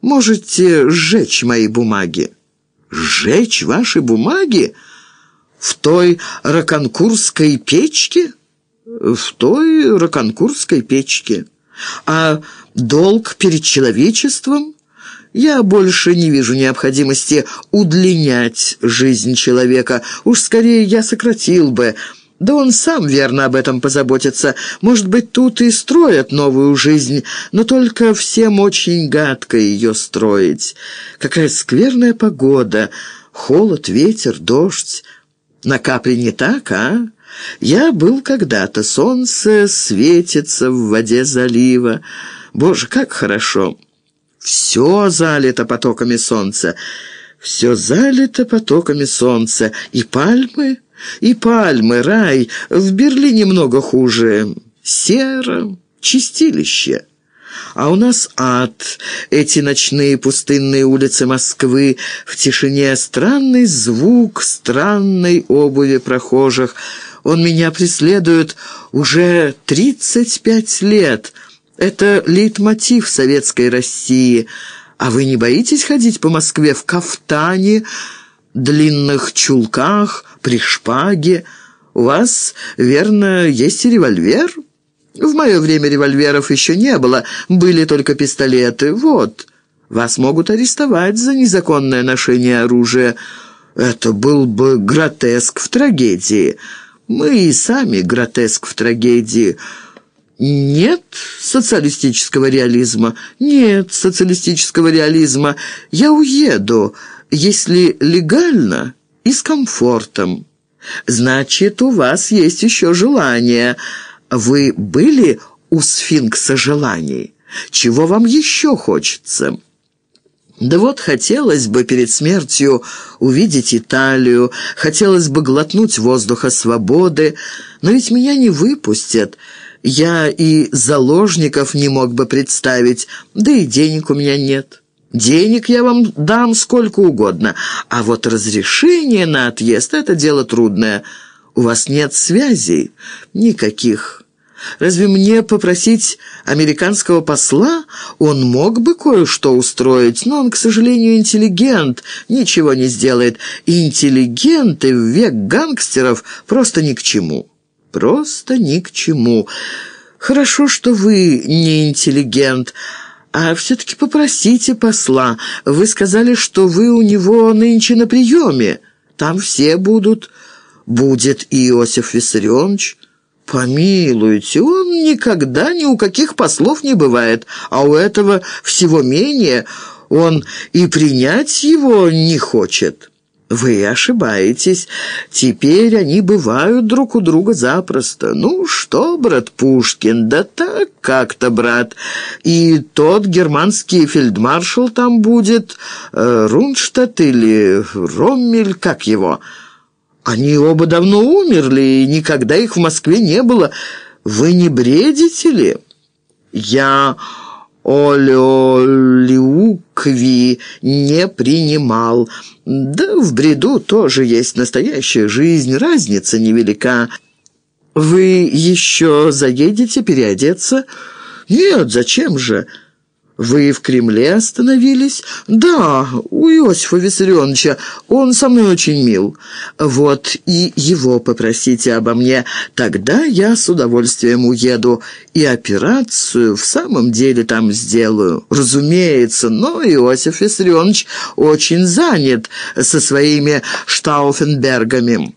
Можете сжечь мои бумаги». «Сжечь ваши бумаги? В той раконкурской печке?» «В той раконкурской печке. А долг перед человечеством?» Я больше не вижу необходимости удлинять жизнь человека. Уж скорее я сократил бы. Да он сам верно об этом позаботится. Может быть, тут и строят новую жизнь, но только всем очень гадко ее строить. Какая скверная погода. Холод, ветер, дождь. На капле не так, а? Я был когда-то. Солнце светится в воде залива. Боже, как хорошо!» Все залито потоками солнца. Все залито потоками солнца. И пальмы, и пальмы, рай. В Берлине много хуже. Серо, чистилище. А у нас ад, эти ночные пустынные улицы Москвы, в тишине странный звук странной обуви прохожих. Он меня преследует уже тридцать пять лет — это лейтмотив советской России. А вы не боитесь ходить по Москве в кафтане, длинных чулках, при шпаге? У вас, верно, есть и револьвер? В мое время револьверов еще не было, были только пистолеты. Вот, вас могут арестовать за незаконное ношение оружия. Это был бы гротеск в трагедии. Мы и сами гротеск в трагедии». Нет социалистического реализма. Нет социалистического реализма. Я уеду, если легально и с комфортом. Значит, у вас есть еще желание. Вы были у сфинкса желаний? Чего вам еще хочется?» Да вот хотелось бы перед смертью увидеть Италию, хотелось бы глотнуть воздуха свободы, но ведь меня не выпустят. Я и заложников не мог бы представить, да и денег у меня нет. Денег я вам дам сколько угодно, а вот разрешение на отъезд — это дело трудное. У вас нет связей? Никаких. Разве мне попросить американского посла? Он мог бы кое-что устроить, но он, к сожалению, интеллигент, ничего не сделает. Интеллигенты в век гангстеров просто ни к чему» просто ни к чему. Хорошо, что вы не интеллигент, а все-таки попросите посла. Вы сказали, что вы у него нынче на приеме. Там все будут. Будет Иосиф Виссарионович. Помилуйте, он никогда ни у каких послов не бывает, а у этого всего менее он и принять его не хочет». «Вы ошибаетесь. Теперь они бывают друг у друга запросто. Ну что, брат Пушкин, да так как-то, брат. И тот германский фельдмаршал там будет, э, Рунштадт или Роммель, как его. Они оба давно умерли, и никогда их в Москве не было. Вы не бредите ли?» «Я...» олеолиукви не принимал. Да в бреду тоже есть настоящая жизнь, разница невелика. Вы еще заедете переодеться? Нет, зачем же?» «Вы в Кремле остановились?» «Да, у Иосифа Виссарионовича. Он со мной очень мил. Вот и его попросите обо мне. Тогда я с удовольствием уеду. И операцию в самом деле там сделаю. Разумеется, но Иосиф Виссарионович очень занят со своими Штауфенбергами».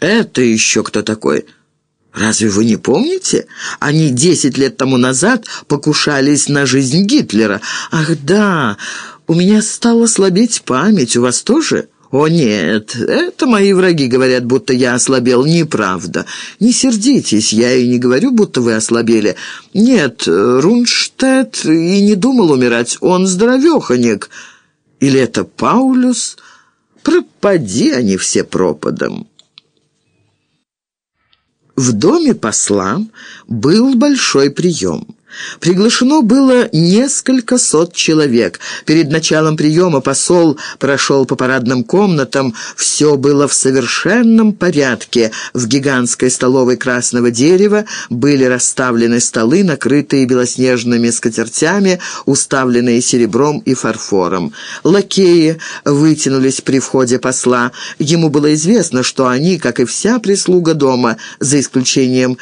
«Это еще кто такой?» Разве вы не помните? Они десять лет тому назад покушались на жизнь Гитлера. Ах, да, у меня стала слабеть память. У вас тоже?» «О нет, это мои враги говорят, будто я ослабел. Неправда. Не сердитесь, я и не говорю, будто вы ослабели. Нет, Рунштадт и не думал умирать, он здоровеханик. Или это Паулюс? Пропади они все пропадом». В доме посла был большой прием. Приглашено было несколько сот человек. Перед началом приема посол прошел по парадным комнатам. Все было в совершенном порядке. В гигантской столовой красного дерева были расставлены столы, накрытые белоснежными скатертями, уставленные серебром и фарфором. Лакеи вытянулись при входе посла. Ему было известно, что они, как и вся прислуга дома, за исключением